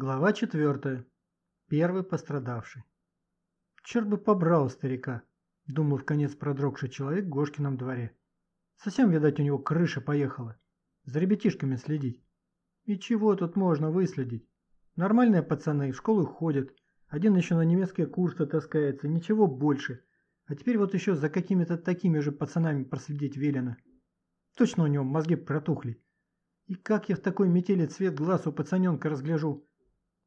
Глава четвертая. Первый пострадавший. Черт бы побрал старика, думал в конец продрогший человек в Гошкином дворе. Совсем, видать, у него крыша поехала. За ребятишками следить. И чего тут можно выследить? Нормальные пацаны в школу ходят. Один еще на немецкие курсы таскается, ничего больше. А теперь вот еще за какими-то такими же пацанами проследить велено. Точно у него мозги протухли. И как я в такой метели цвет глаз у пацаненка разгляжу?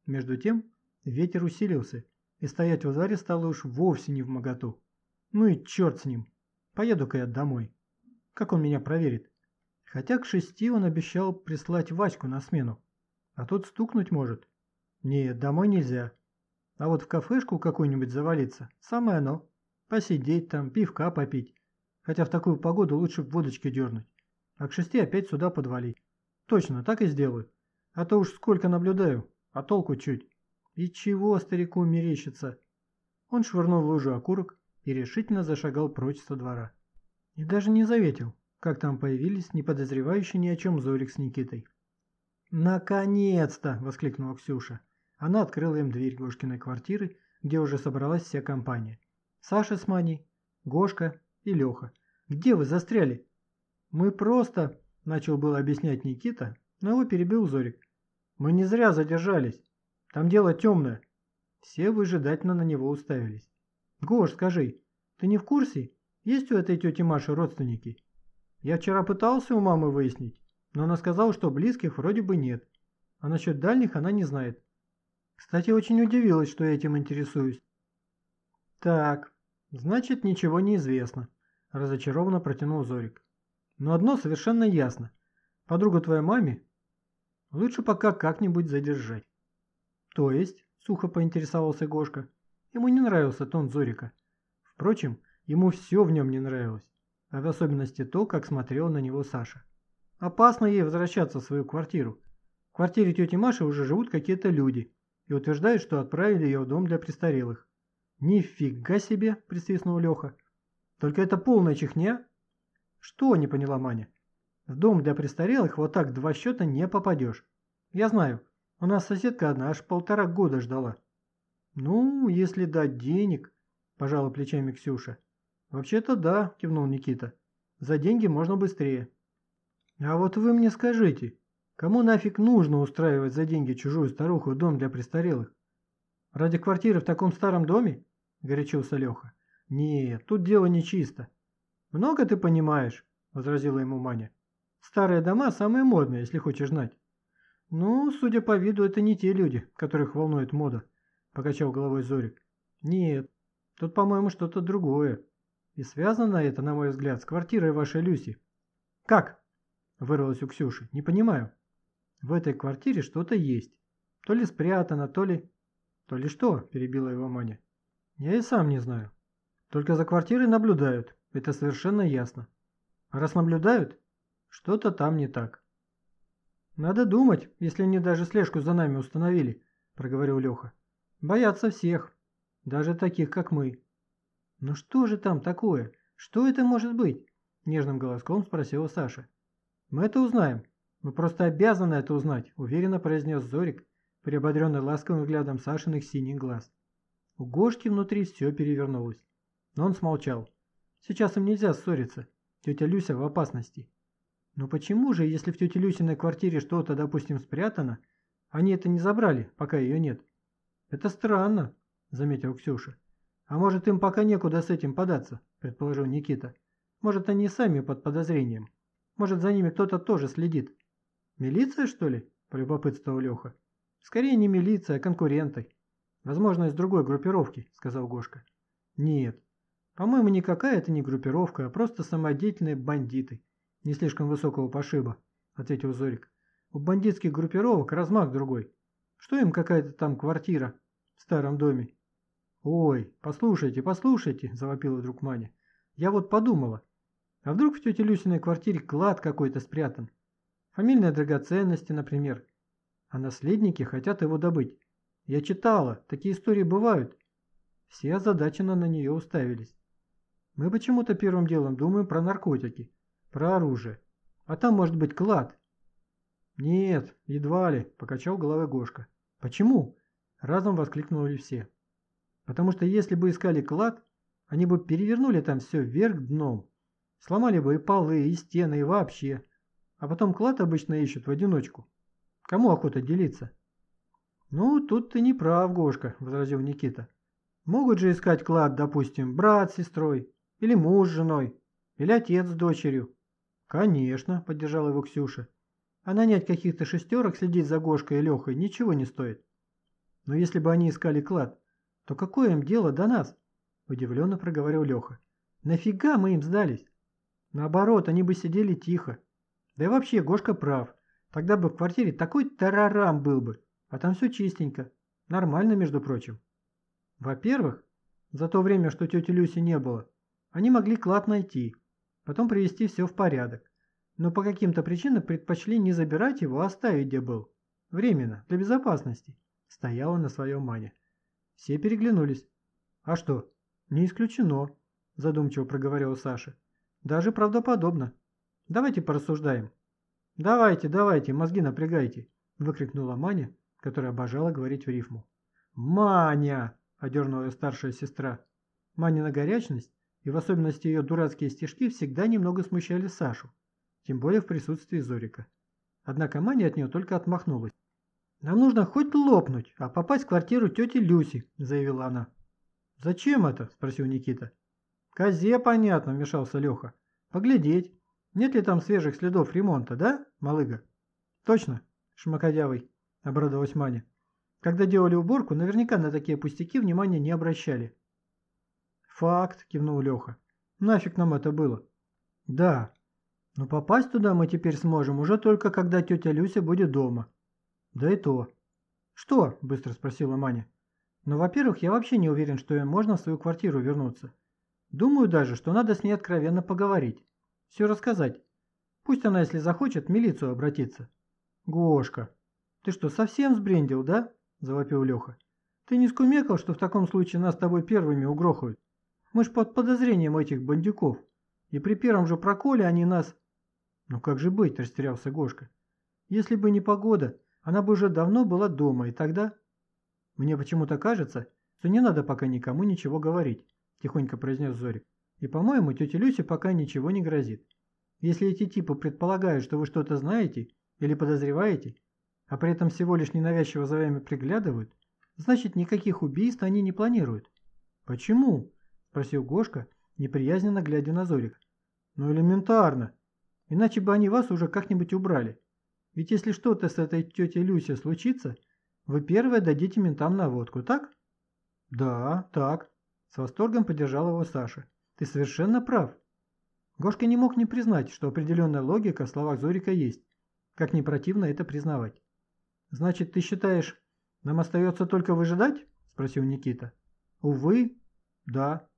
Между тем ветер усилился, и стоять во дворе стало уж вовсе не в моготу. Ну и черт с ним. Поеду-ка я домой. Как он меня проверит? Хотя к шести он обещал прислать Ваську на смену. А тот стукнуть может. Нет, домой нельзя. А вот в кафешку какую-нибудь завалиться – самое оно. Посидеть там, пивка попить. Хотя в такую погоду лучше водочки дернуть. А к шести опять сюда подвалить. Точно, так и сделаю. А то уж сколько наблюдаю, а толку чуть. И чего старику мерещится? Он швырнул в лужу окурок и решительно зашагал прочь со двора. И даже не заметил, как там появились неподозревающие ни о чем Зорик с Никитой. «Наконец-то!» – воскликнула Ксюша. Она открыла им дверь Гошкиной квартиры, где уже собралась вся компания. Саша с Маней, Гошка и Леха. «Где вы застряли?» «Мы просто...» – начал было объяснять Никита, но его перебил Зорик. Мы не зря задержались. Там дело темное. Все выжидательно на него уставились. Гош, скажи, ты не в курсе? Есть у этой тети Маши родственники? Я вчера пытался у мамы выяснить, но она сказала, что близких вроде бы нет. А насчет дальних она не знает. Кстати, очень удивилась, что я этим интересуюсь. Так, значит, ничего не известно, разочарованно протянул Зорик. Но одно совершенно ясно. Подруга твоей маме Лучше пока как-нибудь задержать. То есть, сухо поинтересовался Гошка, ему не нравился тон Зорика. Впрочем, ему все в нем не нравилось, а в особенности то, как смотрела на него Саша. Опасно ей возвращаться в свою квартиру. В квартире тети Маши уже живут какие-то люди и утверждают, что отправили ее в дом для престарелых. «Нифига себе!» – присвистнул Леха. «Только это полная чехня?» «Что?» – не поняла Маня. В дом для престарелых вот так два счета не попадешь. Я знаю, у нас соседка одна аж полтора года ждала. Ну, если дать денег, пожала плечами Ксюша. Вообще-то да, кивнул Никита. За деньги можно быстрее. А вот вы мне скажите, кому нафиг нужно устраивать за деньги чужую старуху дом для престарелых? Ради квартиры в таком старом доме? Горячился Леха. Нет, тут дело нечисто. Много ты понимаешь, возразила ему Маня. Старые дома самые модные, если хочешь знать. Ну, судя по виду, это не те люди, которых волнует мода, покачал головой Зорик. Нет, тут, по-моему, что-то другое. И связано это, на мой взгляд, с квартирой вашей Люси. Как? Вырвалось у Ксюши. Не понимаю. В этой квартире что-то есть. То ли спрятано, то ли... То ли что? Перебила его Маня. Я и сам не знаю. Только за квартирой наблюдают. Это совершенно ясно. Раз наблюдают, что-то там не так. Надо думать, если они даже слежку за нами установили, проговорил Леха. Боятся всех, даже таких, как мы. Ну что же там такое? Что это может быть? Нежным голоском спросила Саша. Мы это узнаем. Мы просто обязаны это узнать, уверенно произнес Зорик, приободренный ласковым взглядом Сашиных синих глаз. У Гошки внутри все перевернулось. Но он смолчал. Сейчас им нельзя ссориться. Тетя Люся в опасности. Но почему же, если в тети Люсиной квартире что-то, допустим, спрятано, они это не забрали, пока ее нет? Это странно, заметил Ксюша. А может, им пока некуда с этим податься, предположил Никита. Может, они сами под подозрением. Может, за ними кто-то тоже следит. Милиция, что ли? Полюбопытствовал Леха. Скорее не милиция, а конкуренты. Возможно, из другой группировки, сказал Гошка. Нет. По-моему, никакая это не группировка, а просто самодеятельные бандиты. «Не слишком высокого пошиба», — ответил Зорик. «У бандитских группировок размах другой. Что им какая-то там квартира в старом доме?» «Ой, послушайте, послушайте», — завопила вдруг Маня. «Я вот подумала, а вдруг в тете Люсиной квартире клад какой-то спрятан? Фамильные драгоценности, например. А наследники хотят его добыть. Я читала, такие истории бывают». Все озадаченно на нее уставились. Мы почему-то первым делом думаем про наркотики. Про оружие. А там может быть клад. Нет, едва ли, покачал головой Гошка. Почему? Разом воскликнули все. Потому что если бы искали клад, они бы перевернули там все вверх дном. Сломали бы и полы, и стены, и вообще. А потом клад обычно ищут в одиночку. Кому охота делиться? Ну, тут ты не прав, Гошка, возразил Никита. Могут же искать клад, допустим, брат с сестрой, или муж с женой, или отец с дочерью. Конечно, поддержала его Ксюша. А нанять каких-то шестерок следить за Гошкой и Лехой ничего не стоит. Но если бы они искали клад, то какое им дело до нас? Удивленно проговорил Леха. Нафига мы им сдались? Наоборот, они бы сидели тихо. Да и вообще, Гошка прав. Тогда бы в квартире такой тарарам был бы. А там все чистенько. Нормально, между прочим. Во-первых, за то время, что тети Люси не было, они могли клад найти, потом привести все в порядок. Но по каким-то причинам предпочли не забирать его, а оставить где был. Временно, для безопасности. Стояла на своем мане. Все переглянулись. А что? Не исключено, задумчиво проговорил Саша. Даже правдоподобно. Давайте порассуждаем. Давайте, давайте, мозги напрягайте, выкрикнула Маня, которая обожала говорить в рифму. «Маня!» – одернула ее старшая сестра. Манина горячность и в особенности ее дурацкие стишки всегда немного смущали Сашу, тем более в присутствии Зорика. Однако Маня от нее только отмахнулась. «Нам нужно хоть лопнуть, а попасть в квартиру тети Люси», – заявила она. «Зачем это?» – спросил Никита. «Козе, понятно», – вмешался Леха. «Поглядеть, нет ли там свежих следов ремонта, да, малыга?» «Точно, шмакодявый», – обрадовалась Маня. «Когда делали уборку, наверняка на такие пустяки внимания не обращали». «Факт», – кивнул Леха. «Нафиг нам это было?» «Да, но попасть туда мы теперь сможем уже только когда тетя Люся будет дома». «Да и то». «Что?» – быстро спросила Маня. Но, во-первых, я вообще не уверен, что можно в свою квартиру вернуться. Думаю даже, что надо с ней откровенно поговорить. Все рассказать. Пусть она, если захочет, в милицию обратиться. Гошка, ты что, совсем сбрендил, да? Завопил Леха. Ты не скумекал, что в таком случае нас с тобой первыми угрохают? Мы ж под подозрением этих бандюков. И при первом же проколе они нас... Ну как же быть, растерялся Гошка. Если бы не погода, она бы уже давно была дома, и тогда... «Мне почему-то кажется, что не надо пока никому ничего говорить», – тихонько произнес Зорик. «И, по-моему, тете Люсе пока ничего не грозит. Если эти типы предполагают, что вы что-то знаете или подозреваете, а при этом всего лишь ненавязчиво за вами приглядывают, значит, никаких убийств они не планируют». «Почему?» – спросил Гошка, неприязненно глядя на Зорик. «Ну, элементарно. Иначе бы они вас уже как-нибудь убрали. Ведь если что-то с этой тетей Люсей случится – вы первые дадите ментам наводку, так? Да, так. С восторгом поддержал его Саша. Ты совершенно прав. Гошка не мог не признать, что определенная логика в словах Зорика есть. Как не противно это признавать. Значит, ты считаешь, нам остается только выжидать? Спросил Никита. Увы, да.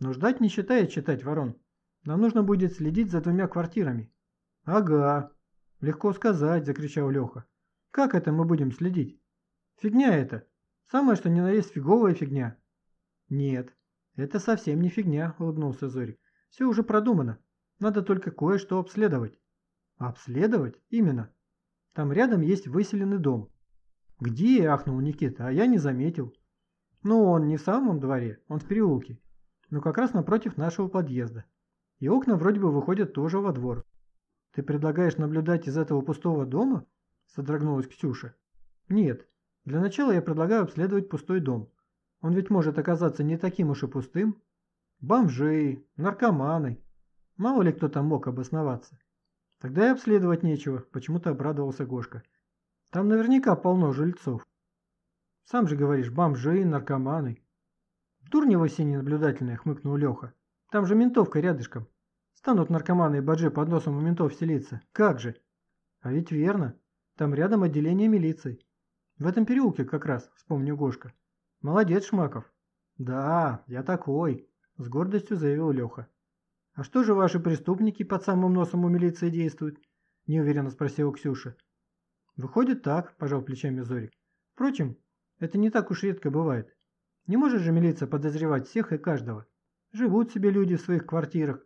Но ждать не считает читать ворон. Нам нужно будет следить за двумя квартирами. Ага, легко сказать, закричал Леха. Как это мы будем следить? Фигня это. Самое, что ни на есть фиговая фигня. Нет, это совсем не фигня, улыбнулся Зорик. Все уже продумано. Надо только кое-что обследовать. Обследовать? Именно. Там рядом есть выселенный дом. Где? ахнул Никита, а я не заметил. Ну, он не в самом дворе, он в переулке. Но как раз напротив нашего подъезда. И окна вроде бы выходят тоже во двор. Ты предлагаешь наблюдать из этого пустого дома? Содрогнулась Ксюша. Нет, для начала я предлагаю обследовать пустой дом. Он ведь может оказаться не таким уж и пустым. Бомжи, наркоманы. Мало ли кто там мог обосноваться. Тогда и обследовать нечего, почему-то обрадовался Гошка. Там наверняка полно жильцов. Сам же говоришь, бомжи, наркоманы. Дурни вы все ненаблюдательные, хмыкнул Леха. Там же ментовка рядышком. Станут наркоманы и баджи под носом у ментов селиться. Как же? А ведь верно. Там рядом отделение милиции. В этом переулке как раз, вспомнил Гошка. Молодец, Шмаков. Да, я такой, с гордостью заявил Леха. А что же ваши преступники под самым носом у милиции действуют? Неуверенно спросила Ксюша. Выходит так, пожал плечами Зорик. Впрочем, это не так уж редко бывает. Не может же милиция подозревать всех и каждого. Живут себе люди в своих квартирах.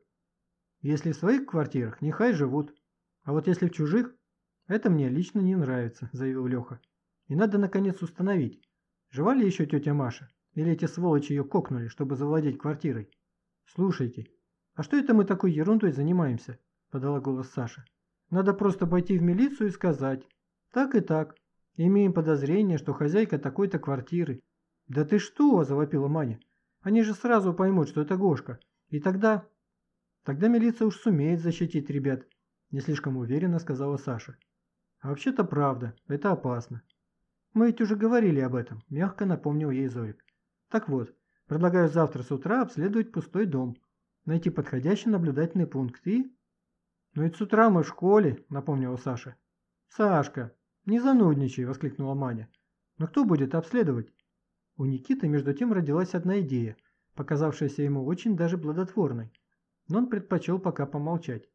Если в своих квартирах, нехай живут. А вот если в чужих, это мне лично не нравится, заявил Леха. И надо наконец установить, жива ли еще тетя Маша, или эти сволочи ее кокнули, чтобы завладеть квартирой. Слушайте, а что это мы такой ерундой занимаемся? Подала голос Саша. Надо просто пойти в милицию и сказать. Так и так. Имеем подозрение, что хозяйка такой-то квартиры. Да ты что, завопила Маня. Они же сразу поймут, что это Гошка. И тогда... Тогда милиция уж сумеет защитить ребят, не слишком уверенно сказала Саша. А вообще-то правда, это опасно. Мы ведь уже говорили об этом, мягко напомнил ей Зорик. Так вот, предлагаю завтра с утра обследовать пустой дом, найти подходящий наблюдательный пункт и... Ну ведь с утра мы в школе, напомнила Саша. Сашка, не занудничай, воскликнула Маня. Но кто будет обследовать? У Никиты между тем родилась одна идея, показавшаяся ему очень даже плодотворной. Но он предпочел пока помолчать.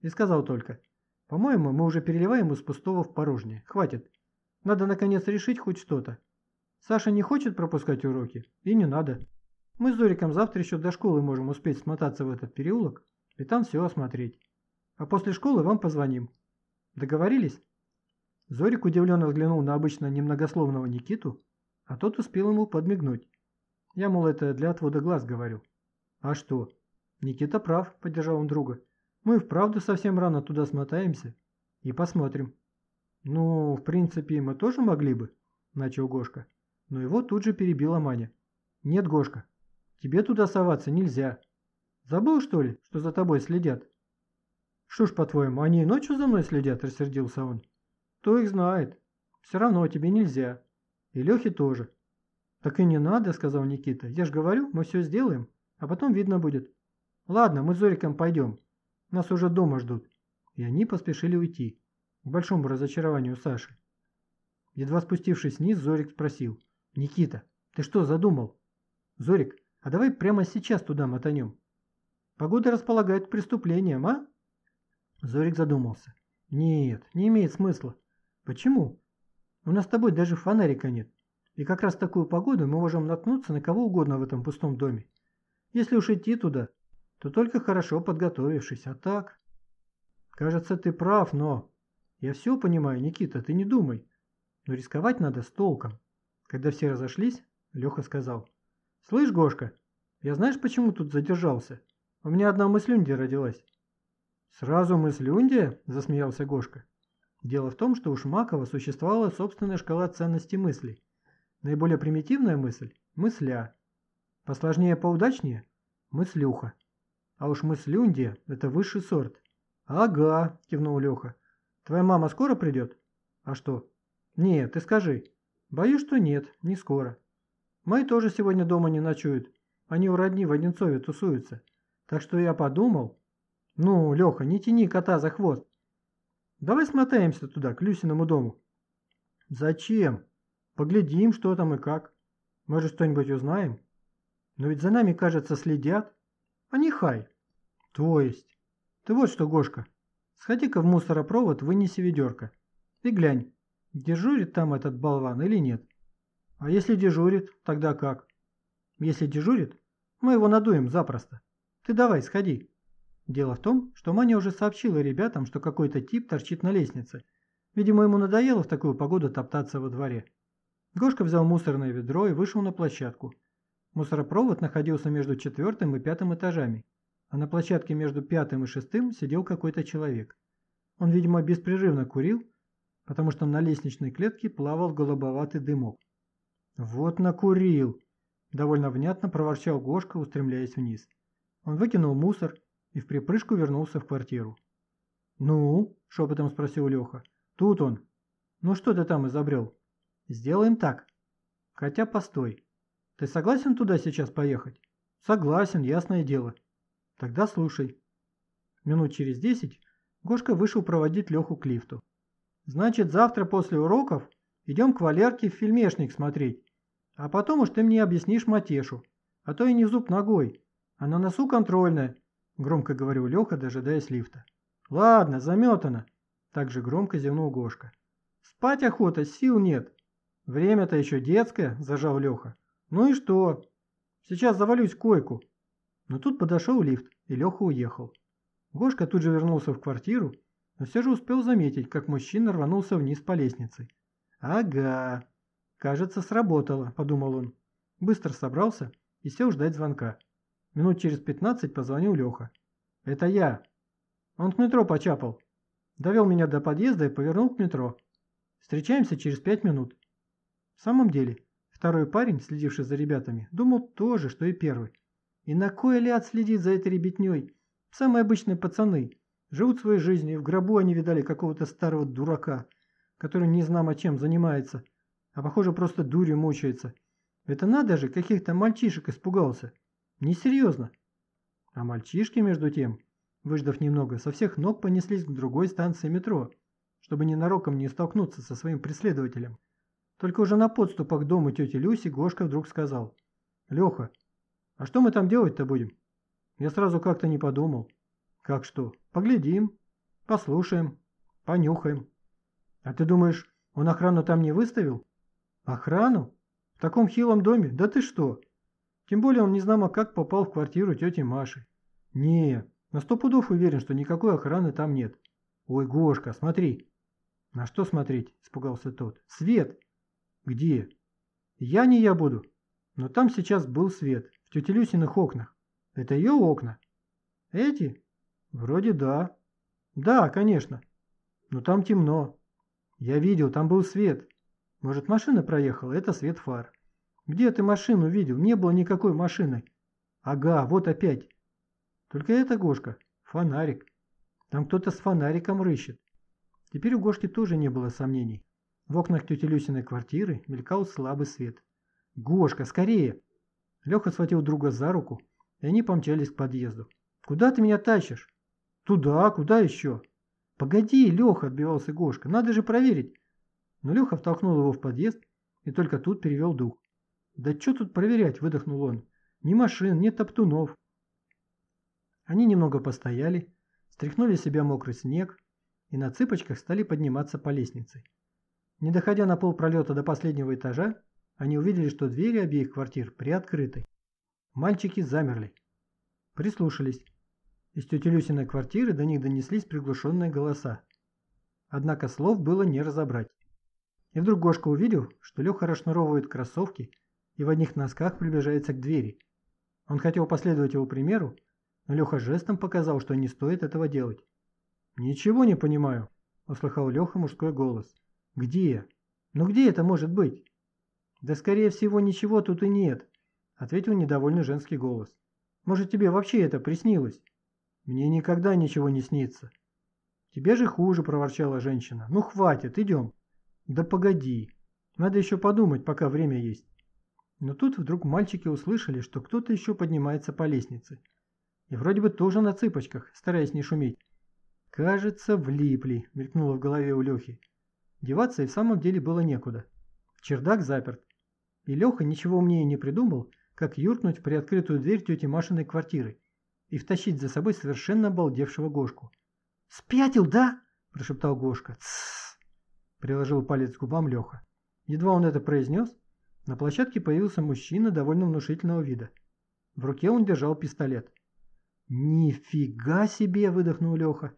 И сказал только, «По-моему, мы уже переливаем из пустого в порожнее. Хватит. Надо, наконец, решить хоть что-то. Саша не хочет пропускать уроки, и не надо. Мы с Зориком завтра еще до школы можем успеть смотаться в этот переулок и там все осмотреть. А после школы вам позвоним. Договорились?» Зорик удивленно взглянул на обычно немногословного Никиту, а тот успел ему подмигнуть. Я, мол, это для отвода глаз говорю. А что? Никита прав, поддержал он друга. Мы вправду совсем рано туда смотаемся и посмотрим. Ну, в принципе, мы тоже могли бы, начал Гошка. Но его тут же перебила Маня. Нет, Гошка, тебе туда соваться нельзя. Забыл, что ли, что за тобой следят? Что ж, по-твоему, они и ночью за мной следят, рассердился он. Кто их знает? Все равно тебе нельзя. И Лехе тоже. Так и не надо, сказал Никита. Я же говорю, мы все сделаем, а потом видно будет. Ладно, мы с Зориком пойдем. Нас уже дома ждут. И они поспешили уйти, к большому разочарованию Саши. Едва спустившись вниз, Зорик спросил. «Никита, ты что задумал?» «Зорик, а давай прямо сейчас туда мотанем. Погода располагает к преступлениям, а?» Зорик задумался. «Нет, не имеет смысла. Почему? У нас с тобой даже фонарика нет. И как раз в такую погоду мы можем наткнуться на кого угодно в этом пустом доме. Если уж идти туда, то только хорошо подготовившись, а так... Кажется, ты прав, но... Я все понимаю, Никита, ты не думай. Но рисковать надо с толком. Когда все разошлись, Леха сказал. Слышь, Гошка, я знаешь, почему тут задержался? У меня одна мыслюндия родилась. Сразу мыслюндия? Засмеялся Гошка. Дело в том, что у Шмакова существовала собственная шкала ценностей мыслей. Наиболее примитивная мысль – мысля. Посложнее, поудачнее – мыслюха. А уж мыслюндия – это высший сорт. Ага, кивнул Леха. Твоя мама скоро придет? А что? Нет, ты скажи. Боюсь, что нет, не скоро. Мои тоже сегодня дома не ночуют. Они у родни в Одинцове тусуются. Так что я подумал... Ну, Леха, не тяни кота за хвост. Давай смотаемся туда, к Люсиному дому. Зачем? Поглядим, что там и как. Может, что-нибудь узнаем? Но ведь за нами, кажется, следят. А не хай. То есть? Ты вот что, Гошка, сходи-ка в мусоропровод, вынеси ведерко. И глянь, дежурит там этот болван или нет. А если дежурит, тогда как? Если дежурит, мы его надуем запросто. Ты давай, сходи. Дело в том, что Маня уже сообщила ребятам, что какой-то тип торчит на лестнице. Видимо, ему надоело в такую погоду топтаться во дворе. Гошка взял мусорное ведро и вышел на площадку. Мусоропровод находился между четвертым и пятым этажами, а на площадке между пятым и шестым сидел какой-то человек. Он, видимо, беспрерывно курил, потому что на лестничной клетке плавал голубоватый дымок. «Вот накурил!» – довольно внятно проворчал Гошка, устремляясь вниз. Он выкинул мусор и в припрыжку вернулся в квартиру. «Ну?» – шепотом спросил Леха. «Тут он. Ну что ты там изобрел?» «Сделаем так. Хотя постой. Ты согласен туда сейчас поехать?» «Согласен, ясное дело. Тогда слушай». Минут через десять Гошка вышел проводить Леху к лифту. «Значит, завтра после уроков идем к Валерке в фильмешник смотреть. А потом уж ты мне объяснишь Матешу. А то и не зуб ногой. А на носу контрольная. Громко говорил Леха, дожидаясь лифта. Ладно, заметано. Также громко зевнул Гошка. Спать охота, сил нет. Время-то еще детское, зажал Леха. Ну и что? Сейчас завалюсь в койку. Но тут подошел лифт, и Леха уехал. Гошка тут же вернулся в квартиру, но все же успел заметить, как мужчина рванулся вниз по лестнице. Ага, кажется, сработало, подумал он. Быстро собрался и сел ждать звонка. Минут через пятнадцать позвонил Леха. Это я. Он к метро почапал. Довел меня до подъезда и повернул к метро. Встречаемся через пять минут. В самом деле, второй парень, следивший за ребятами, думал то же, что и первый. И на кой ляд следит за этой ребятней? Самые обычные пацаны. Живут своей жизнью, и в гробу они видали какого-то старого дурака, который не знамо чем занимается, а похоже просто дурью мучается. Это надо же, каких-то мальчишек испугался. Несерьезно. А мальчишки, между тем, выждав немного, со всех ног понеслись к другой станции метро, чтобы ненароком не столкнуться со своим преследователем. Только уже на подступах к дому тети Люси Гошка вдруг сказал. «Леха, а что мы там делать-то будем? Я сразу как-то не подумал. Как что? Поглядим, послушаем, понюхаем. А ты думаешь, он охрану там не выставил? Охрану? В таком хилом доме? Да ты что? Тем более он не знамо как попал в квартиру тети Маши. Не, на сто пудов уверен, что никакой охраны там нет. Ой, Гошка, смотри. На что смотреть? Испугался тот. Свет. Где? Я не я буду. Но там сейчас был свет в тети Люсиных окнах. Это ее окна? Эти? Вроде да. Да, конечно. Но там темно. Я видел, там был свет. Может, машина проехала? Это свет фар. Где ты машину видел? Не было никакой машины. Ага, вот опять. Только это, Гошка, фонарик. Там кто-то с фонариком рыщет. Теперь у Гошки тоже не было сомнений. В окнах тети Люсиной квартиры мелькал слабый свет. «Гошка, скорее!» Леха схватил друга за руку, и они помчались к подъезду. «Куда ты меня тащишь?» «Туда, куда еще?» «Погоди, Леха!» – отбивался Гошка. «Надо же проверить!» Но Леха втолкнул его в подъезд и только тут перевел дух. «Да что тут проверять?» – выдохнул он. «Ни машин, ни топтунов». Они немного постояли, стряхнули с себя мокрый снег и на цыпочках стали подниматься по лестнице. Не доходя на пол пролета до последнего этажа, они увидели, что двери обеих квартир приоткрыты. Мальчики замерли. Прислушались. Из тети Люсиной квартиры до них донеслись приглушенные голоса. Однако слов было не разобрать. И вдруг Гошка увидел, что Леха расшнуровывает кроссовки и в одних носках приближается к двери. Он хотел последовать его примеру, но Леха жестом показал, что не стоит этого делать. «Ничего не понимаю», – услыхал Леха мужской голос. «Где? Ну где это может быть?» «Да скорее всего ничего тут и нет», – ответил недовольный женский голос. «Может тебе вообще это приснилось?» «Мне никогда ничего не снится». «Тебе же хуже», – проворчала женщина. «Ну хватит, идем». «Да погоди. Надо еще подумать, пока время есть». Но тут вдруг мальчики услышали, что кто-то еще поднимается по лестнице. И вроде бы тоже на цыпочках, стараясь не шуметь. «Кажется, влипли», – мелькнуло в голове у Лехи. Деваться и в самом деле было некуда. Чердак заперт. И Леха ничего умнее не придумал, как юркнуть в приоткрытую дверь тети Машиной квартиры и втащить за собой совершенно обалдевшего Гошку. «Спятил, да?» – прошептал Гошка. «Тссс!» – приложил палец к губам Леха. Едва он это произнес, на площадке появился мужчина довольно внушительного вида. В руке он держал пистолет. «Нифига себе!» – выдохнул Леха.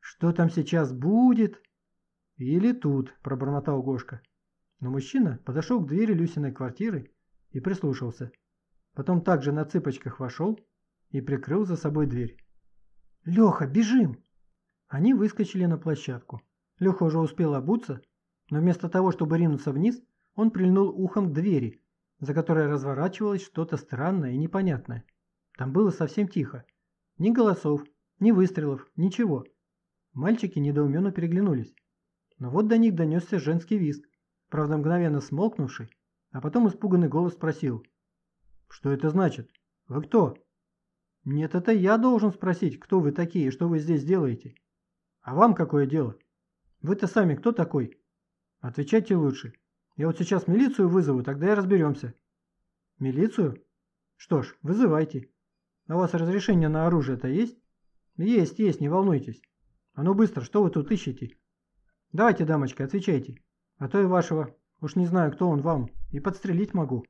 «Что там сейчас будет?» «Или тут», – пробормотал Гошка. Но мужчина подошел к двери Люсиной квартиры и прислушался. Потом также на цыпочках вошел и прикрыл за собой дверь. «Леха, бежим!» Они выскочили на площадку. Леха уже успел обуться, но вместо того, чтобы ринуться вниз, он прильнул ухом к двери, за которой разворачивалось что-то странное и непонятное. Там было совсем тихо. Ни голосов, ни выстрелов, ничего. Мальчики недоуменно переглянулись. Но вот до них донесся женский визг правда мгновенно смолкнувший, а потом испуганный голос спросил. «Что это значит? Вы кто?» «Нет, это я должен спросить, кто вы такие и что вы здесь делаете. А вам какое дело? Вы-то сами кто такой? Отвечайте лучше. Я вот сейчас милицию вызову, тогда и разберемся». «Милицию? Что ж, вызывайте. А у вас разрешение на оружие-то есть?» «Есть, есть, не волнуйтесь. А ну быстро, что вы тут ищете?» «Давайте, дамочка, отвечайте». А то и вашего, уж не знаю, кто он вам, и подстрелить могу.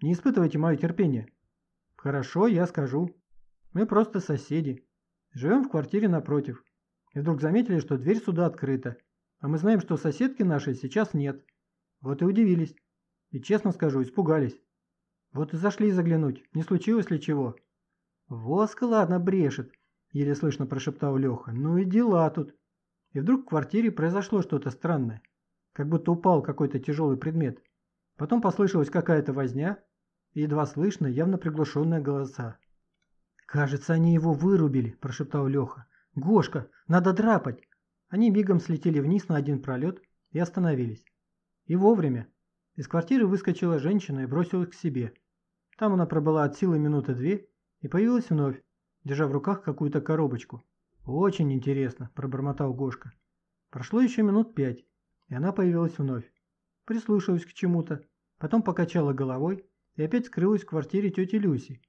Не испытывайте мое терпение. Хорошо, я скажу. Мы просто соседи. Живем в квартире напротив. И вдруг заметили, что дверь сюда открыта. А мы знаем, что соседки нашей сейчас нет. Вот и удивились. И честно скажу, испугались. Вот и зашли заглянуть, не случилось ли чего. Воск ладно брешет, еле слышно прошептал Леха. Ну и дела тут. И вдруг в квартире произошло что-то странное. Как будто упал какой-то тяжелый предмет. Потом послышалась какая-то возня и едва слышно, явно приглушенные голоса. «Кажется, они его вырубили», – прошептал Леха. «Гошка, надо драпать!» Они мигом слетели вниз на один пролет и остановились. И вовремя. Из квартиры выскочила женщина и бросилась к себе. Там она пробыла от силы минуты две и появилась вновь, держа в руках какую-то коробочку. «Очень интересно», – пробормотал Гошка. Прошло еще минут пять, и она появилась вновь. Прислушалась к чему-то, потом покачала головой и опять скрылась в квартире тети Люси.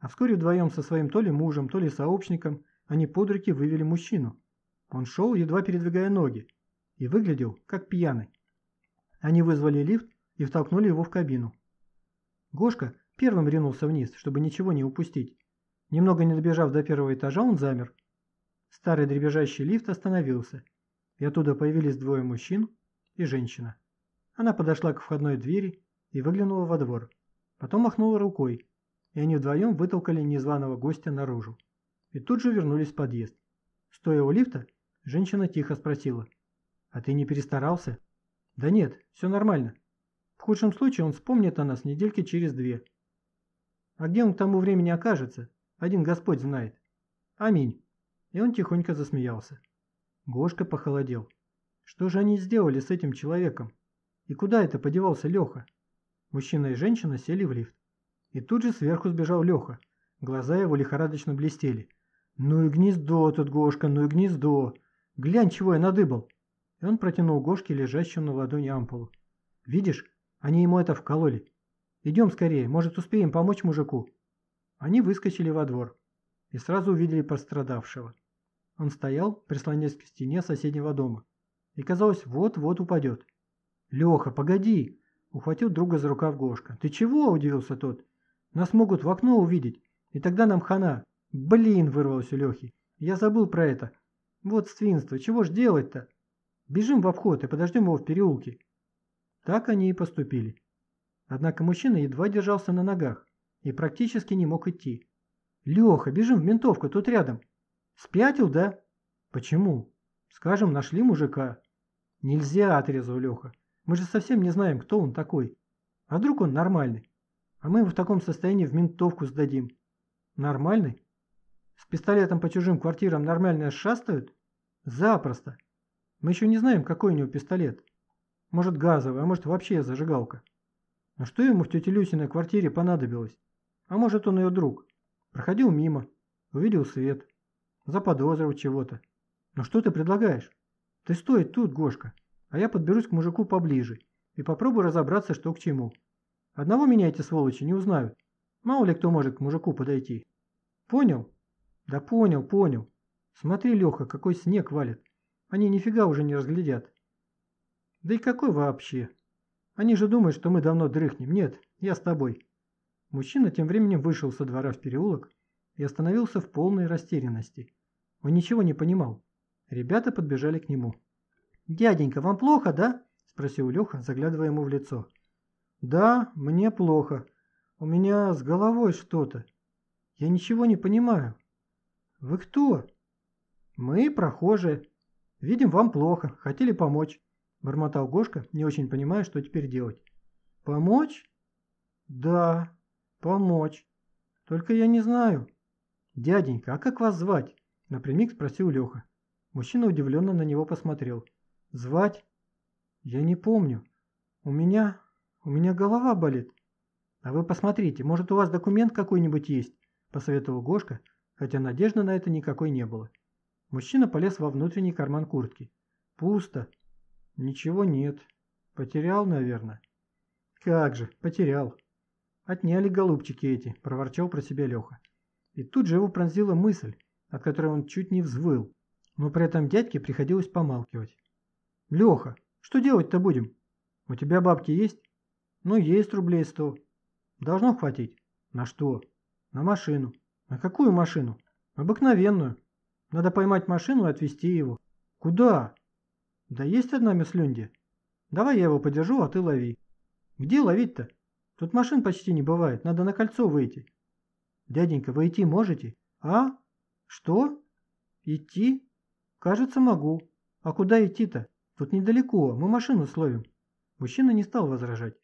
А вскоре вдвоем со своим то ли мужем, то ли сообщником они под руки вывели мужчину. Он шел, едва передвигая ноги, и выглядел, как пьяный. Они вызвали лифт и втолкнули его в кабину. Гошка первым ринулся вниз, чтобы ничего не упустить. Немного не добежав до первого этажа, он замер. Старый дребезжащий лифт остановился, и оттуда появились двое мужчин и женщина. Она подошла к входной двери и выглянула во двор. Потом махнула рукой, и они вдвоем вытолкали незваного гостя наружу. И тут же вернулись в подъезд. Стоя у лифта, женщина тихо спросила. «А ты не перестарался?» «Да нет, все нормально. В худшем случае он вспомнит о нас недельки через две. А где он к тому времени окажется, один Господь знает. Аминь». И он тихонько засмеялся. Гошка похолодел. Что же они сделали с этим человеком? И куда это подевался Леха? Мужчина и женщина сели в лифт. И тут же сверху сбежал Леха. Глаза его лихорадочно блестели. «Ну и гнездо тут, Гошка, ну и гнездо! Глянь, чего я надыбал!» И он протянул Гошке лежащую на ладони ампулу. «Видишь, они ему это вкололи. Идем скорее, может, успеем помочь мужику?» Они выскочили во двор и сразу увидели пострадавшего. Он стоял, прислонясь к стене соседнего дома, и, казалось, вот-вот упадет. «Леха, погоди!» – ухватил друга за рукав Гошка. «Ты чего?» – удивился тот. Нас могут в окно увидеть, и тогда нам хана. Блин, вырвалось у Лехи. Я забыл про это. Вот свинство, чего ж делать-то? Бежим в обход и подождем его в переулке. Так они и поступили. Однако мужчина едва держался на ногах и практически не мог идти. «Леха, бежим в ментовку, тут рядом». «Спятил, да?» «Почему?» «Скажем, нашли мужика». «Нельзя», – отрезал Леха. «Мы же совсем не знаем, кто он такой. А вдруг он нормальный?» А мы его в таком состоянии в ментовку сдадим. Нормальный? С пистолетом по чужим квартирам нормально шастают? Запросто. Мы еще не знаем, какой у него пистолет. Может газовый, а может вообще зажигалка. Но что ему в тете Люсиной квартире понадобилось? А может он ее друг? Проходил мимо, увидел свет, заподозрил чего-то. Но что ты предлагаешь? Ты стой тут, Гошка, а я подберусь к мужику поближе и попробую разобраться, что к чему. Одного меня эти сволочи не узнают. Мало ли кто может к мужику подойти. Понял? Да понял, понял. Смотри, Леха, какой снег валит. Они нифига уже не разглядят. Да и какой вообще? Они же думают, что мы давно дрыхнем. Нет, я с тобой. Мужчина тем временем вышел со двора в переулок и остановился в полной растерянности. Он ничего не понимал. Ребята подбежали к нему. «Дяденька, вам плохо, да?» – спросил Леха, заглядывая ему в лицо. «Да, мне плохо. У меня с головой что-то. Я ничего не понимаю. Вы кто?» «Мы прохожие. Видим, вам плохо. Хотели помочь», – бормотал Гошка, не очень понимая, что теперь делать. «Помочь?» «Да, помочь. Только я не знаю». «Дяденька, а как вас звать?» – напрямик спросил Леха. Мужчина удивленно на него посмотрел. «Звать?» «Я не помню. У меня у меня голова болит. А вы посмотрите, может у вас документ какой-нибудь есть? Посоветовал Гошка, хотя надежды на это никакой не было. Мужчина полез во внутренний карман куртки. Пусто. Ничего нет. Потерял, наверное. Как же, потерял. Отняли голубчики эти, проворчал про себя Леха. И тут же его пронзила мысль, от которой он чуть не взвыл. Но при этом дядьке приходилось помалкивать. «Леха, что делать-то будем? У тебя бабки есть?» Ну, есть рублей сто. Должно хватить. На что? На машину. На какую машину? Обыкновенную. Надо поймать машину и отвезти его. Куда? Да есть одна Мислюнди. Давай я его подержу, а ты лови. Где ловить-то? Тут машин почти не бывает, надо на кольцо выйти. Дяденька, вы идти можете? А? Что? Идти? Кажется, могу. А куда идти-то? Тут недалеко, мы машину словим. Мужчина не стал возражать.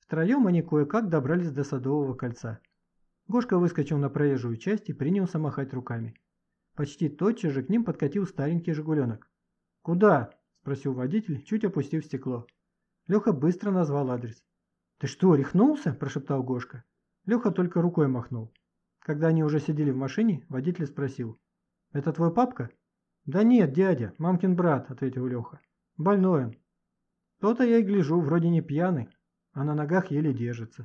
Втроем они кое-как добрались до Садового кольца. Гошка выскочил на проезжую часть и принялся махать руками. Почти тотчас же к ним подкатил старенький «Жигуленок». «Куда?» – спросил водитель, чуть опустив стекло. Леха быстро назвал адрес. «Ты что, рехнулся?» – прошептал Гошка. Леха только рукой махнул. Когда они уже сидели в машине, водитель спросил. «Это твой папка?» «Да нет, дядя, мамкин брат», – ответил Леха. «Больной он». «То-то я и гляжу, вроде не пьяный, а на ногах еле держится».